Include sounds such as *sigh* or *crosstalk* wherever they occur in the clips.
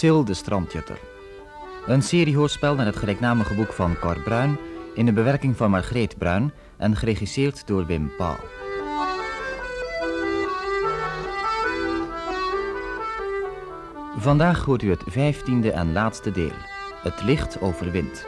Sil de Strandjutter. Een seriehoorspel naar het gelijknamige boek van Cor Bruin in de bewerking van Margreet Bruin en geregisseerd door Wim Paul. Vandaag hoort u het vijftiende en laatste deel. Het licht overwint.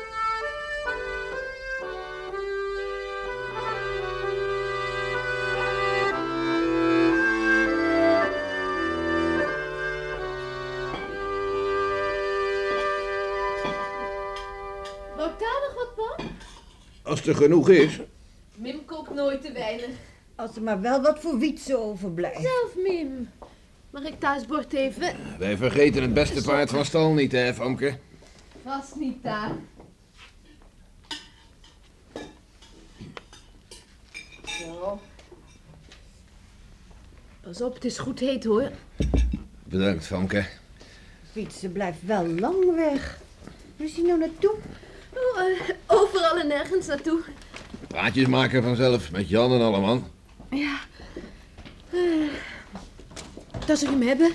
Er genoeg is. Mim koopt nooit te weinig. Als er maar wel wat voor wietsen overblijft. Zelf, Mim. Mag ik thuis bord even? Wij vergeten het beste paard van stal niet, hè, Famke? Vast niet daar. Zo. Pas op, het is goed heet hoor. Bedankt, Famke. Wietsen blijft wel lang weg. Waar is hij nou naartoe? Oh, eh, overal en nergens naartoe. Praatjes maken vanzelf, met Jan en allemaal. Ja. Eh, dat ze hem hebben.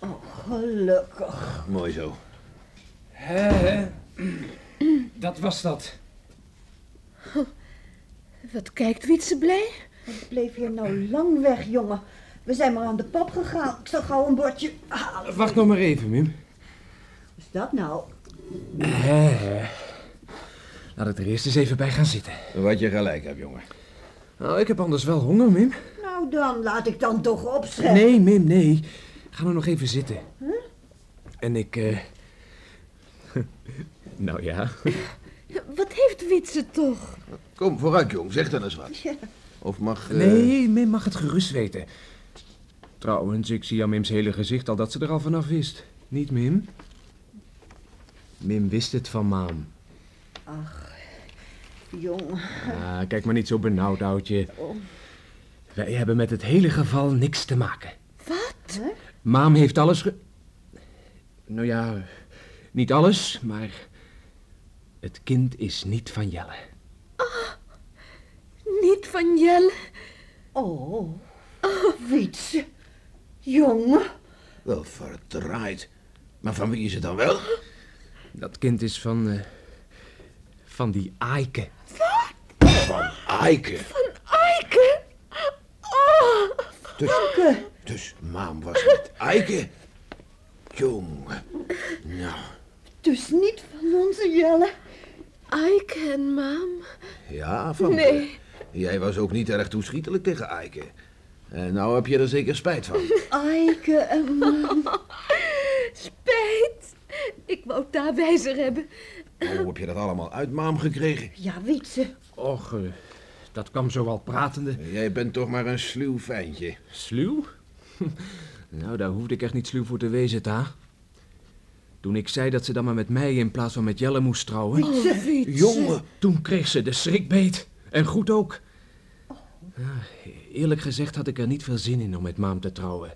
Oh, gelukkig. Mooi zo. Hé, dat was dat. Wat kijkt Wietse blij? Wat bleef je nou lang weg, jongen? We zijn maar aan de pap gegaan. Ik zal gauw een bordje halen. Wacht nog maar even, Mim. Wat is dat nou? Hé, laat ik er eerst eens even bij gaan zitten. Wat je gelijk hebt, jongen. Nou, ik heb anders wel honger, Mim. Nou dan, laat ik dan toch opscheppen. Nee, Mim, nee. Ga nou nog even zitten. En ik, eh... *laughs* nou ja. *laughs* Wat heeft Witse toch? Kom, vooruit, jong. Zeg dan eens wat. *laughs* Of mag... eh, Nee, Mim mag het gerust weten. Trouwens, ik zie aan Mims hele gezicht al dat ze er al vanaf wist. Niet Mim? Mim wist het van Maam. Jongen. Ah, kijk maar niet zo benauwd, oudje. Wij hebben met het hele geval niks te maken. Wat? Maam heeft alles ge... Nou ja, niet alles, maar... Het kind is niet van Jelle. Niet van Jelle. Oh, Wietse. Jongen. Wel verdraaid. Maar van wie is het dan wel? Dat kind is van... eh, van die Aike. Van Eike. Eike. Oh. Dus, dus maam was met Eike. Jongen. Nou, Dus niet van onze Jelle. Eike en mam. ja, Famke. Nee. Jij was ook niet erg toeschietelijk tegen Eike. En nou heb je er zeker spijt van. Eike en mam. *laughs* Spijt. Ik wou het daar wijzer hebben. Hoe heb je dat allemaal uit maam gekregen? Ja, Wietse. Och, eh, dat kwam zo wel pratende. Jij bent toch maar een sluw fijntje. Sluw? *laughs* nou, daar hoefde ik echt niet sluw voor te wezen, Ta. Toen ik zei dat ze dan maar met mij in plaats van met Jelle moest trouwen... Wietse. Jongen. Toen kreeg ze de schrikbeet. En goed ook. Ja, eerlijk gezegd had ik er niet veel zin in om met Maam te trouwen.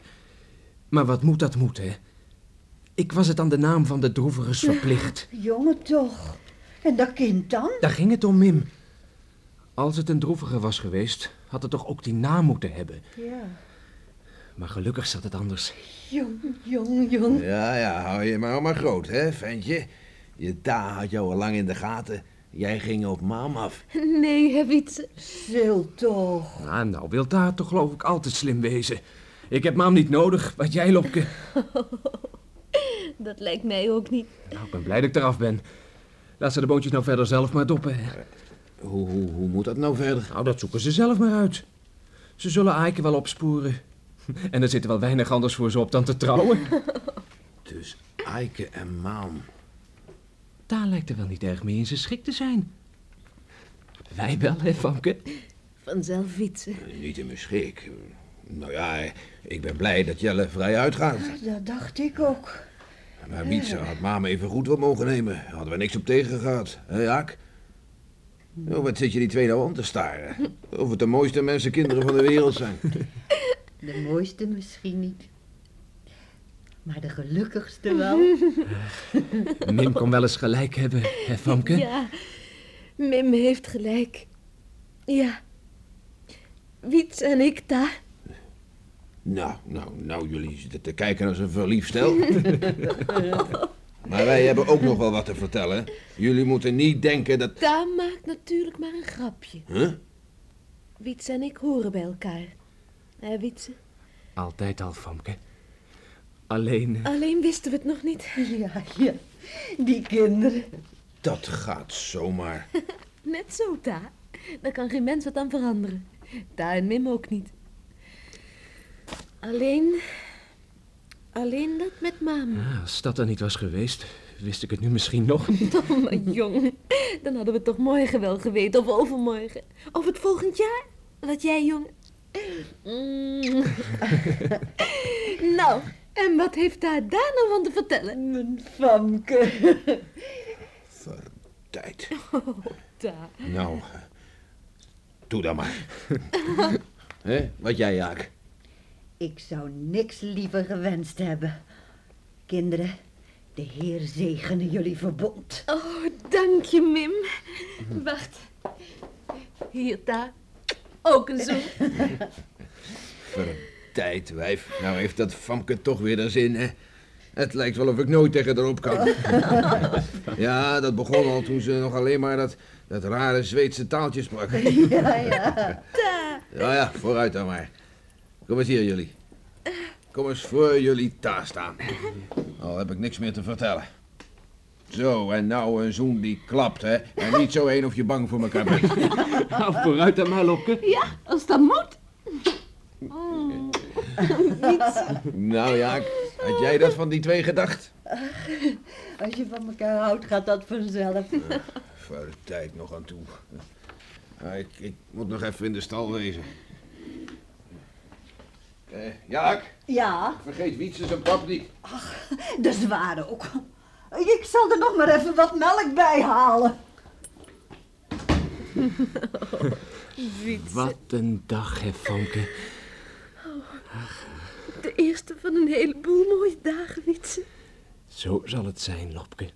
Maar wat moet, dat moet, hè. Ik was het aan de naam van de droevigers verplicht. Jongen toch. En dat kind dan? Daar ging het om, Mim. Als het een droevige was geweest, had het toch ook die naam moeten hebben. Ja. Maar gelukkig zat het anders. Jong, jong, jong. Ja, ja, hou je maar maar groot, hè, ventje. Je ta had jou al lang in de gaten. Jij ging op maam af. Nee, hè, Wietse. Zil toch. Ah, nou wil daar toch geloof ik altijd slim wezen. Ik heb Maam niet nodig, wat jij, Lopke. *laughs* *laughs* Dat lijkt mij ook niet. Nou, ik ben blij dat ik eraf ben. Laat ze de boontjes nou verder zelf maar doppen. Hoe, hoe, hoe moet dat nou verder? Nou, dat zoeken ze zelf maar uit. Ze zullen Aike wel opsporen. *laughs* En er zit er wel weinig anders voor ze op dan te trouwen. *laughs* Dus Eike en maam. Daar lijkt er wel niet erg mee in zijn schik te zijn. Wij wel, hè, Famke? Vanzelf Wietse. Niet in mijn schik. Nou ja, ik ben blij dat Jelle vrij uitgaat. Dat dacht ik ook. Maar Wietse had maam even goed wat mogen nemen. Hadden we niks op tegen gehad. Hé, Jaak? Nou, wat zit je die twee nou aan te staren? Of het de mooiste mensenkinderen van de wereld zijn. *laughs* De mooiste misschien niet. Maar de gelukkigste wel. *laughs* Mim kon wel eens gelijk hebben, hè, Famke? Ja, Mim heeft gelijk. Ja. Wiets en ik daar. Nou, nou, nou, jullie zitten te kijken als een verliefd stel. *laughs* maar wij hebben ook nog wel wat te vertellen. Jullie moeten niet denken dat... Daar maakt natuurlijk maar een grapje. Huh? Wietse en ik horen bij elkaar. Hé, Wietse? Altijd al, Famke. Alleen... eh, Alleen wisten we het nog niet. *laughs* Ja, ja. Die kinderen. Dat gaat zomaar. *laughs* Net zo, Ta. Daar kan geen mens wat aan veranderen. Ta en Mim ook niet. Alleen... Alleen dat met mam. ah, als dat er niet was geweest, wist ik het nu misschien nog. *laughs* Oh, maar jong. Dan hadden we het toch morgen wel geweten. Of overmorgen. Of het volgend jaar. Wat jij, jong. Mm. *laughs* nou, en wat heeft daar daar nou van te vertellen? Mijn famke. Vertijd. Oh, Ta. Nou, doe dan maar. *laughs* Hè? Wat jij, Jaak? Ik zou niks liever gewenst hebben. Kinderen, de Heer zegene jullie verbond. Oh, dank je, Mim. Wacht. Hier, Ta. Ook een zoen. *laughs* Vertijd, wijf. Nou heeft dat Famke toch weer de zin, hè? Het lijkt wel of ik nooit tegen erop kan. *laughs* Ja, dat begon al toen ze nog alleen maar dat, dat rare Zweedse taaltje sprak. Ja, ja. *laughs* Ja, ja, vooruit dan maar. Kom eens hier, jullie. Kom eens voor jullie daar staan. Al heb ik niks meer te vertellen. Zo, en nou een zoen die klapt, hè. En niet zo één of je bang voor elkaar bent. Nou, vooruit dan maar, Lopke. Ja, als dat moet. Nou, Jaak, had jij dat van die twee gedacht? Als je van elkaar houdt, gaat dat vanzelf. Voor de tijd nog aan toe. Ik, ik moet nog even in de stal wezen. Eh, Jaak, Ja, vergeet Wietse zijn pap niet. de zware ook. Ik zal er nog maar even wat melk bij halen. *laughs* Wat een dag, hè, Famke. De eerste van een heleboel mooie dagen, Wietse. Zo zal het zijn, Lopke.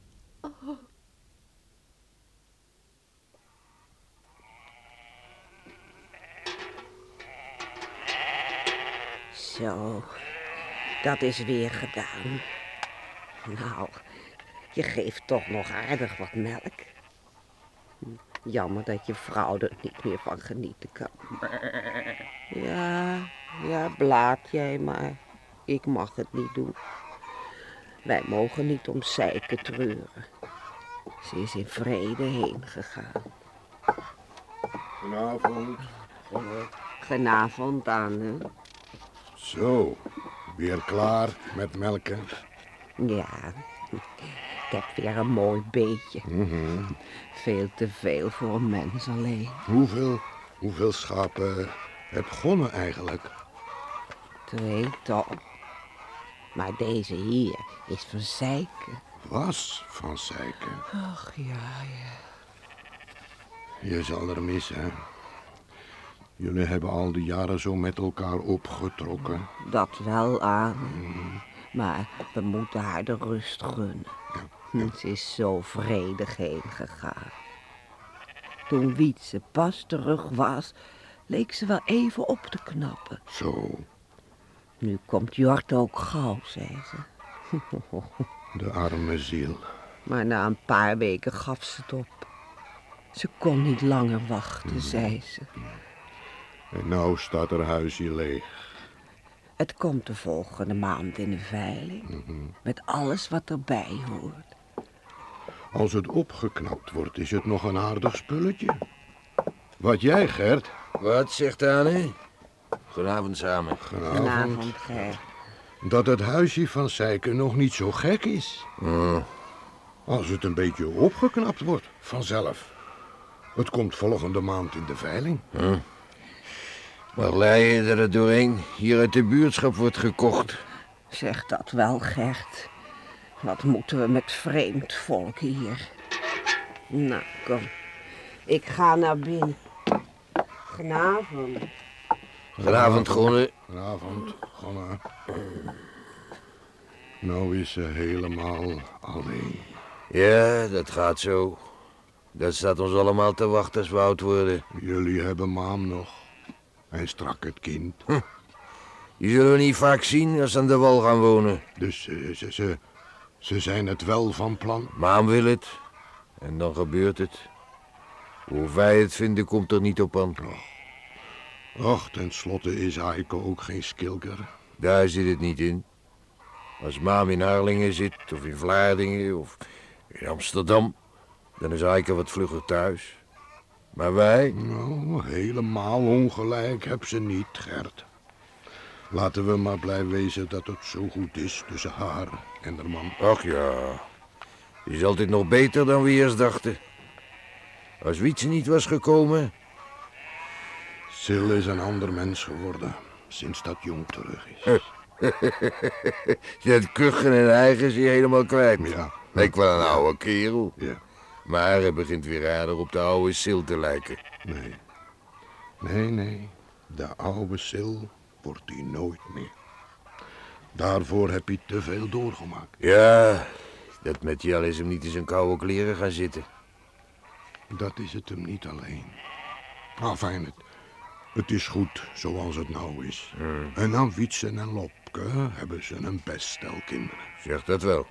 Zo, dat is weer gedaan. Nou, je geeft toch nog aardig wat melk. Jammer dat je vrouw er niet meer van genieten kan. Ja, ja, blaad jij maar. Ik mag het niet doen. Wij mogen niet om zeiken treuren. Ze is in vrede heen gegaan. Goedenavond. Aan, hè? Zo, weer klaar met melken? Ja, ik heb weer een mooi beetje. Veel te veel voor een mens alleen. Hoeveel, hoeveel schapen heb Gonne eigenlijk? Twee toch. Maar deze hier is van zeiken. Was van zeiken. Ach ja, ja. Je zal er missen. Jullie hebben al die jaren zo met elkaar opgetrokken. Dat wel aan. Maar we moeten haar de rust gunnen. Ze is zo vredig heen gegaan. Toen Wietse pas terug was, leek ze wel even op te knappen. Zo, Nu komt Jort ook gauw, zei ze. *laughs* de arme ziel. Maar na een paar weken gaf ze het op. Ze kon niet langer wachten, zei ze. En nou staat haar huisje leeg. Het komt de volgende maand in de veiling. Met alles wat erbij hoort. Als het opgeknapt wordt, is het nog een aardig spulletje. Wat jij, Gert? Wat zegt Anne? Goedenavond samen. Vanavond. Vanavond, Ger. Dat het huisje van Zeiken nog niet zo gek is. Als het een beetje opgeknapt wordt, vanzelf. Het komt volgende maand in de veiling. Lei je er het doorheen? Hier uit de buurtschap wordt gekocht. Zeg dat wel, Gert. Wat moeten we met vreemd volk hier? Nou, kom. Ik ga naar binnen. Vanavond. Goedenavond, Groene. Vanavond, Gonne. Nou is ze helemaal alleen. Ja, dat gaat zo. Dat staat ons allemaal te wachten als we oud worden. Jullie hebben maam nog. En strak het kind. Die zullen we niet vaak zien als ze aan de wal gaan wonen. Dus eh, ze, ze, ze zijn het wel van plan? Maan wil het. En dan gebeurt het. Hoe wij het vinden, komt er niet op aan. Och, tenslotte is Aiko ook geen skilker. Daar zit het niet in. Als Maam in Harlingen zit, of in Vlaardingen, of in Amsterdam, dan is Eike wat vlugger thuis. Maar wij, Nou, helemaal ongelijk heb ze niet, Gert. Laten we maar blij wezen dat het zo goed is tussen haar en haar man. ach ja, die is altijd nog beter dan we eerst dachten. Als Wietse niet was gekomen, Sil is een ander mens geworden sinds dat jong terug is. dat *laughs* kuchen en eigen is hij helemaal kwijt. Ja. Lijkt wel een oude kerel. Ja, Maar hij begint weer aardig op de oude Sil te lijken. nee. Nee, nee. De oude Sil wordt hij nooit meer. Daarvoor heb hij te veel doorgemaakt. Ja, dat met Jelle is hem niet in zijn koude kleren gaan zitten. Dat is het hem niet alleen. Nou, fijn, het, het is goed zoals het nou is. En aan Wietsen en Lopke hebben ze een best stel kinderen. Zeg dat wel.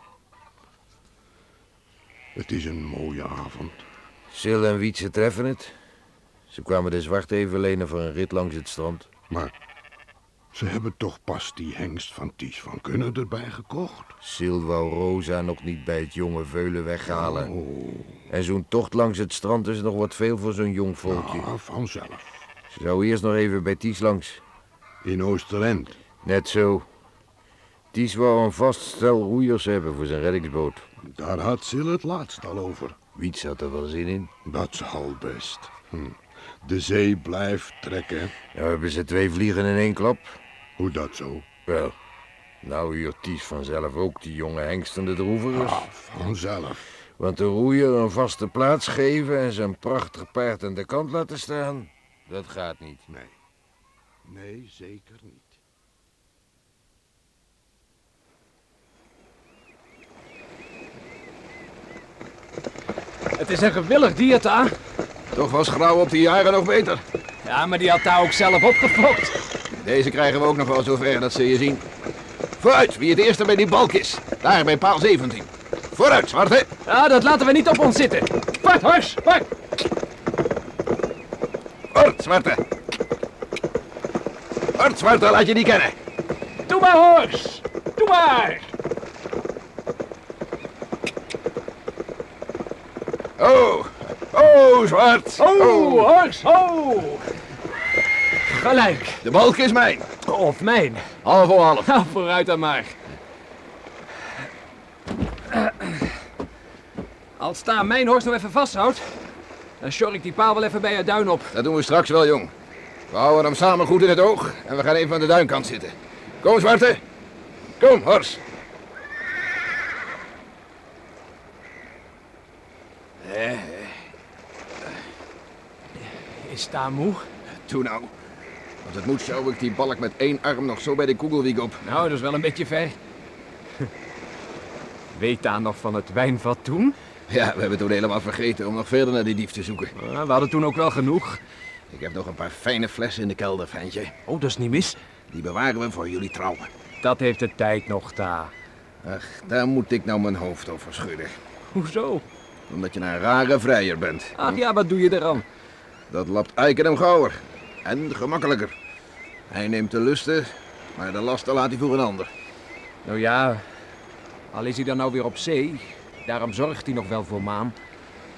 Het is een mooie avond. Sil en Wietse treffen het. Ze kwamen de zwart even lenen voor een rit langs het strand. Maar ze hebben toch pas die hengst van Ties van Kunnen erbij gekocht. Sil wou Rosa nog niet bij het jonge veulen weghalen. Oh, En zo'n tocht langs het strand is nog wat veel voor zo'n jong volkje. ja, vanzelf. Ze zou eerst nog even bij Ties langs. In Oosterend. Net zo. Ties wou een vast stel roeiers hebben voor zijn reddingsboot. Daar had Sil het laatst al over. Wiets had er wel zin in. Dat zal best. Hm. De zee blijft trekken. Nou hebben ze twee vliegen in één klap. Hoe dat zo? Wel, nou huurt Ties vanzelf ook die jonge hengsten de droevers. Ah, vanzelf. Want de roeier een vaste plaats geven en zijn prachtig paard aan de kant laten staan, dat gaat niet. Nee. Nee, zeker niet. Het is een gewillig dier, Ta. Toch was grauw op die jaren nog beter. Ja, maar die had Ta ook zelf opgefokt. Deze krijgen we ook nog wel zover dat ze je zien. Vooruit, wie het eerste bij die balk is. Daar bij paal 17. Vooruit, zwarte. Ja, dat laten we niet op ons zitten. Vaart, hors, vaart. Hort, zwarte. Hort, zwarte, laat je die kennen. Doe maar, hors. Doe maar. Oh, oh, zwart. Oh, hors, oh. Gelijk. De balk is mijn. Of mijn. Half voor half. Nou, vooruit dan maar. Als Ta mijn horst nog even vasthoudt, dan sjor ik die paal wel even bij je duin op. Dat doen we straks wel, jong. We houden hem samen goed in het oog en we gaan even aan de duinkant zitten. Kom, zwarte. Kom, hors. Is Ta moe? Doe nou. Als het moet, sjouw ik die balk met één arm nog zo bij de koegelwiek op. Nou, dat is wel een beetje ver. *laughs* Weet Ta nog van het wijnvat toen? Ja, we hebben toen helemaal vergeten om nog verder naar die dief te zoeken. Ah, we hadden toen ook wel genoeg. Ik heb nog een paar fijne flessen in de kelder, ventje. Oh, dat is niet mis. Die bewaren we voor jullie trouwen. Dat heeft de tijd nog, Ta. Ach, daar moet ik nou mijn hoofd over schudden. Hoezo? Omdat je een rare vrijer bent. Ach ja, wat doe je eraan? Dat lapt Eiken hem gauwer. En gemakkelijker. Hij neemt de lusten, maar de lasten laat hij voor een ander. Nou ja, al is hij dan nou weer op zee. Daarom zorgt hij nog wel voor Maan.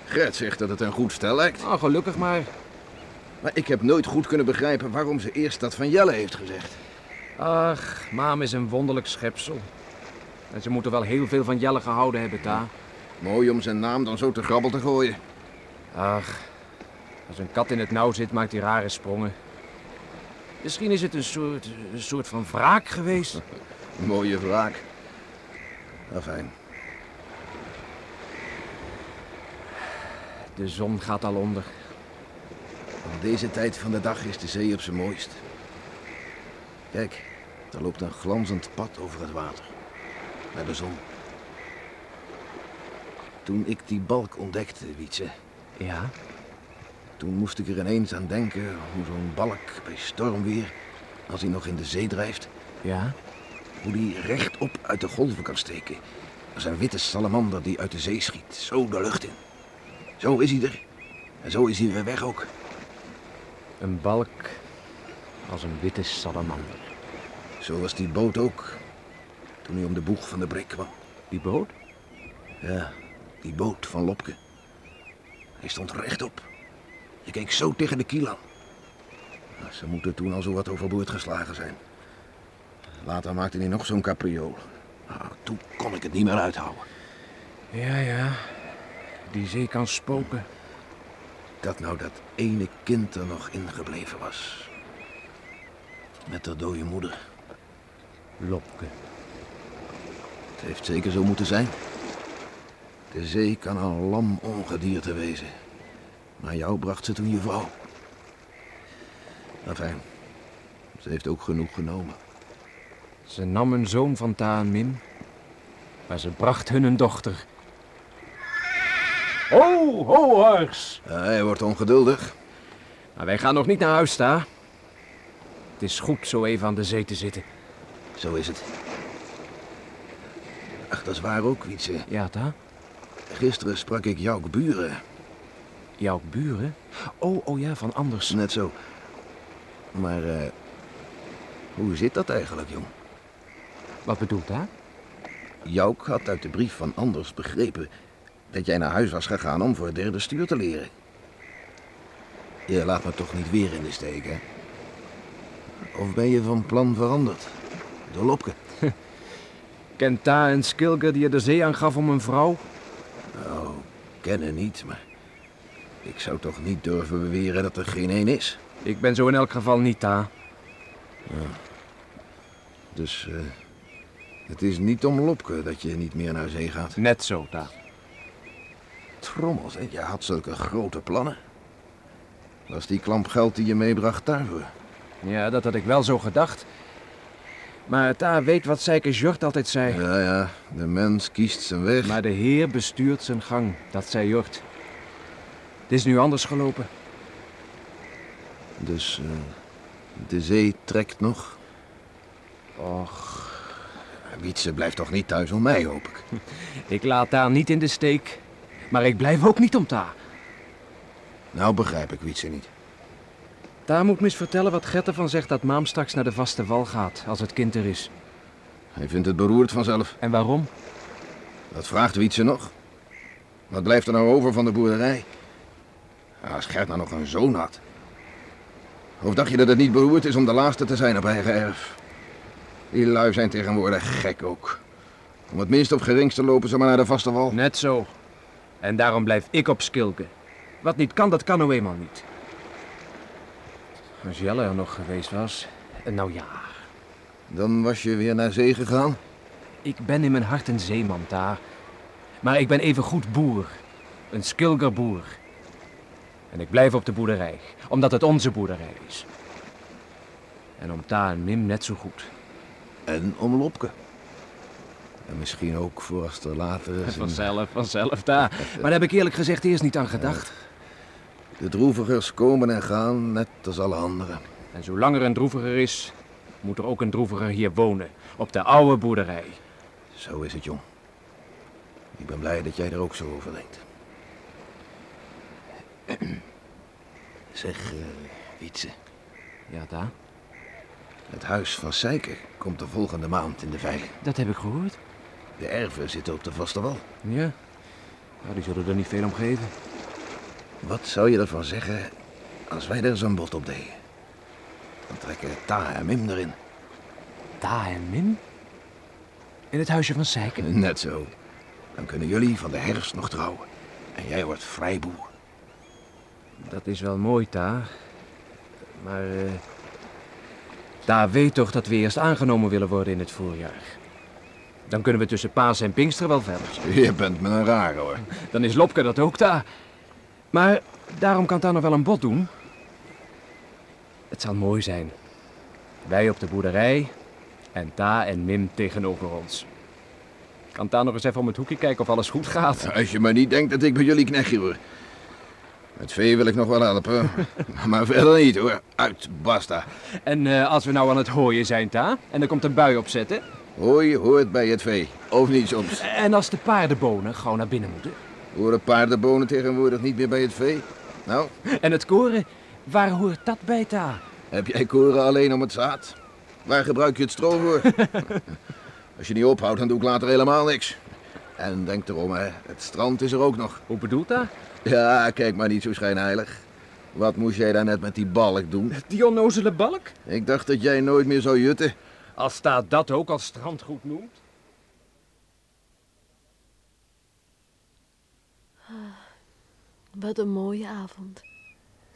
Gert zegt dat het een goed stel lijkt. Ah, gelukkig maar. Maar ik heb nooit goed kunnen begrijpen waarom ze eerst dat van Jelle heeft gezegd. Ach, Maam is een wonderlijk schepsel. En ze moeten wel heel veel van Jelle gehouden hebben, Ta. Mooi om zijn naam dan zo te grabbel te gooien. Ach, als een kat in het nauw zit, maakt hij rare sprongen. Misschien is het een soort, een soort van wraak geweest. *laughs* Mooie wraak. Afijn. De zon gaat al onder. Op deze tijd van de dag is de zee op zijn mooist. Kijk, er loopt een glanzend pad over het water. Naar de zon. Toen ik die balk ontdekte, Wietse, Ja? Toen moest ik er ineens aan denken hoe zo'n balk bij stormweer, als hij nog in de zee drijft, Ja? Hoe die rechtop uit de golven kan steken. Als een witte salamander die uit de zee schiet. Zo de lucht in. Zo is hij er. En zo is hij weer weg ook. Een balk als een witte salamander. Zo was die boot ook. Toen hij om de boeg van de brik kwam. Die boot? Ja, die boot van Lopke. Hij stond rechtop. Je keek zo tegen de kiel aan. Ze moeten toen al zo wat overboord geslagen zijn. Later maakte hij nog zo'n capriool. Nou, toen kon ik het niet meer uithouden. Ja, ja. Die zee kan spoken. Dat nou dat ene kind er nog ingebleven was. Met de dode moeder. Lopke. Het heeft zeker zo moeten zijn. De zee kan een lam ongedierte wezen. Maar jou bracht ze toen je vrouw. Enfin, ze heeft ook genoeg genomen. Ze nam een zoon van Ta en Mim, maar ze bracht hun een dochter. Ho, ho, Hars! Ja, hij wordt ongeduldig. Maar wij gaan nog niet naar huis, Ta. Het is goed zo even aan de zee te zitten. Zo is het. Ach, dat is waar ook, Wietse. Ja, Ta? Gisteren sprak ik jouw buren. Jouw buren? Oh, oh ja, van anders. Net zo. Maar, eh, hoe zit dat eigenlijk, jong? Wat bedoelt Ta? Jouk had uit de brief van Anders begrepen dat jij naar huis was gegaan om voor het derde stuur te leren. Je laat me toch niet weer in de steek, hè? Of ben je van plan veranderd? Door Lopke? *laughs* Kent Ta een skilger die je de zee aangaf om een vrouw? Nou, kennen niet, maar ik zou toch niet durven beweren dat er geen één is. Ik ben zo in elk geval niet Ta. Dus eh, het is niet om Lopke dat je niet meer naar zee gaat. Net zo, Ta. Trommels, hè? je had zulke grote plannen. Was die klamp geld die je meebracht daarvoor? Ja, dat had ik wel zo gedacht. Maar Ta weet wat Zeiker Jort altijd zei. Ja, ja, de mens kiest zijn weg. Maar de Heer bestuurt zijn gang, dat zei Jort. Het is nu anders gelopen. Dus eh, de zee trekt nog. Och, Wietse blijft toch niet thuis om mij, hoop ik. *laughs* ik laat Ta niet in de steek. Maar ik blijf ook niet om Ta. Nou begrijp ik Wietse niet. Ta moet me eens vertellen wat Gert ervan zegt dat Maam straks naar de vaste wal gaat, als het kind er is. Hij vindt het beroerd vanzelf. En waarom? Dat vraagt Wietse nog. Wat blijft er nou over van de boerderij? Als Gert nou nog een zoon had. Of dacht je dat het niet beroerd is om de laatste te zijn op eigen erf? Die lui zijn tegenwoordig gek ook. Om het minst of geringste lopen ze maar naar de vaste wal. Net zo. En daarom blijf ik op Skilke. Wat niet kan, dat kan nou eenmaal niet. Als Jelle er nog geweest was. en Nou ja, Dan was je weer naar zee gegaan? ik ben in mijn hart een zeeman daar. Maar ik ben even goed boer. Een Skilger boer. En ik blijf op de boerderij, omdat het onze boerderij is. En om Ta en Mim net zo goed. En om Lopke. En misschien ook voor als er later een- *laughs* Vanzelf, vanzelf daar. *laughs* Maar daar heb ik eerlijk gezegd eerst niet aan gedacht. De droevigers komen en gaan, net als alle anderen. En zolang er een droeviger is, moet er ook een droeviger hier wonen. Op de oude boerderij. Zo is het, jong. Ik ben blij dat jij er ook zo over denkt. *clears throat* Zeg, eh Wietse, Ja, daar. het huis van Seiker komt de volgende maand in de veiling. Dat heb ik gehoord. De erven zitten op de vaste wal. Ja. Nou, die zullen er niet veel om geven. Wat zou je ervan zeggen als wij er zo'n bod op deden? Dan trekken Ta en Mim erin. Ta en Mim? In het huisje van Seiken? Net zo. Dan kunnen jullie van de herfst nog trouwen. En jij wordt vrijboer. Dat is wel mooi, Ta. Maar... eh Ta weet toch dat we eerst aangenomen willen worden in het voorjaar. Dan kunnen we tussen Paas en Pinkster wel verder. *laughs* Je bent me een rare hoor. Dan is Lopke dat ook, Ta. Maar daarom kan Ta nog wel een bod doen. Het zal mooi zijn. Wij op de boerderij en Ta en Mim tegenover ons. Kan Ta nog eens even om het hoekje kijken of alles goed gaat? Als je maar niet denkt dat ik bij jullie knechtje hoor. Het vee wil ik nog wel helpen. *laughs* maar verder niet hoor. Uit, basta. En eh, als we nou aan het hooien zijn, Ta, en er komt een bui opzetten... Hooi hoort bij het vee. Of niet soms. En als de paardenbonen gauw naar binnen moeten... Horen paardenbonen tegenwoordig niet meer bij het vee? Nou, *laughs* En het koren, waar hoort dat bij, Ta? heb jij koren alleen om het zaad? Waar gebruik je het stro voor? *laughs* Als je niet ophoudt, dan doe ik later helemaal niks. En denk erom, hè. Het strand is er ook nog. Hoe bedoelt dat? Ja, kijk maar niet zo schijnheilig. Wat moest jij daar net met die balk doen? Die onnozele balk? Ik dacht dat jij nooit meer zou jutten. Als staat dat ook als strandgoed noemt. Wat een mooie avond.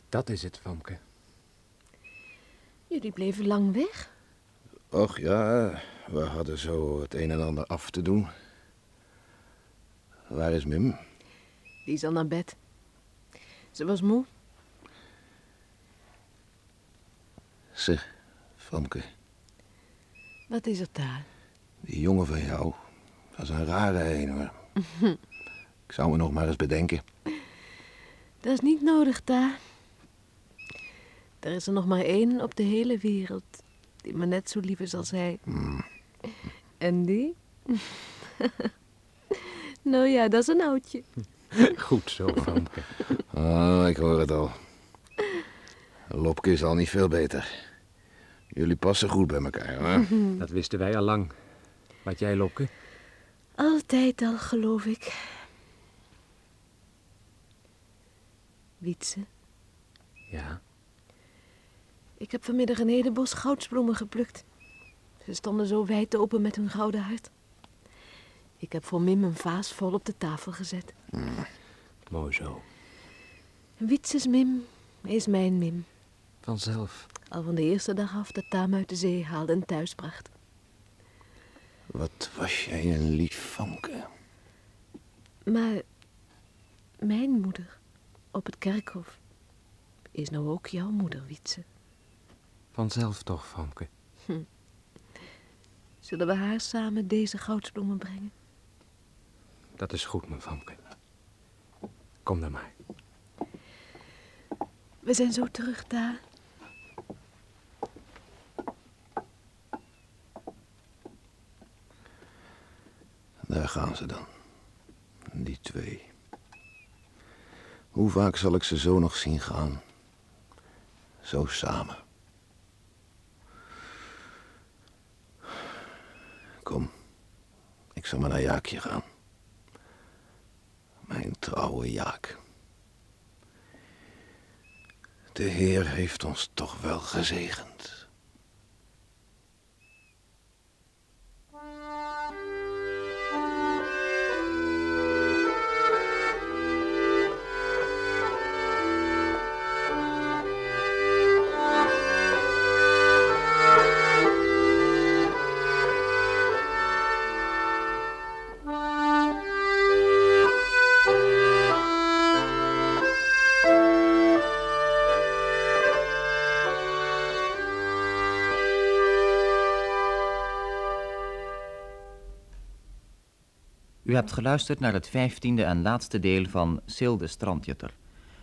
Dat is het, Famke. Jullie bleven lang weg. Och ja, we hadden zo het een en ander af te doen. Waar is Mim? Die is al naar bed. Ze was moe. Zeg, Famke, Wat is er daar? die jongen van jou, dat is een rare een hoor. *laughs* Ik zou me nog maar eens bedenken. Dat is niet nodig daar. Er is er nog maar één op de hele wereld die me net zo lief is als hij. En die? *laughs* nou ja, dat is een oudje. Goed zo, Famke. Oh, ik hoor het al. Lopke is al niet veel beter. Jullie passen goed bij elkaar hoor. *laughs* Dat wisten wij al lang. Wat jij, Lopke? Altijd al, geloof ik. Wietse, Ja. ik heb vanmiddag een hele bos goudsbloemen geplukt. Ze stonden zo wijd open met hun gouden hart. Ik heb voor Mim een vaas vol op de tafel gezet. Mooi zo. Wietses Mim is mijn Mim. Vanzelf. Al van de eerste dag af dat Taam uit de zee haalde en thuis bracht. Wat was jij een lief Famke. Maar mijn moeder op het kerkhof is nou ook jouw moeder, Wietse. Vanzelf toch, Famke. Zullen we haar samen deze goudsbloemen brengen? Dat is goed, mijn Famke. Kom dan maar. We zijn zo terug daar. Daar gaan ze dan. Die twee. Hoe vaak zal ik ze zo nog zien gaan? Zo samen. Kom, ik zal maar naar Jaakje gaan. Trouwe Jaak. De Heer heeft ons toch wel gezegend. U hebt geluisterd naar het vijftiende en laatste deel van Sil de Strandjutter.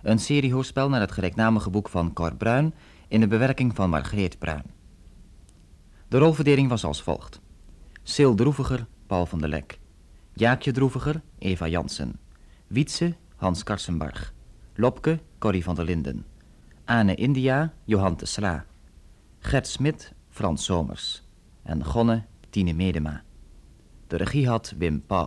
Een seriehoorspel naar het gelijknamige boek van Cor Bruin in de bewerking van Margreet Bruin. De rolverdeling was als volgt. Sil Droeviger, Paul van der Lek. Jaakje Droeviger, Eva Jansen. Wietse, Hans Karsenbarg. Lopke, Corrie van der Linden. Ane India, Johan de Sla. Gert Smit, Frans Somers. En Gonne, Tine Medema. De regie had Wim Pauw.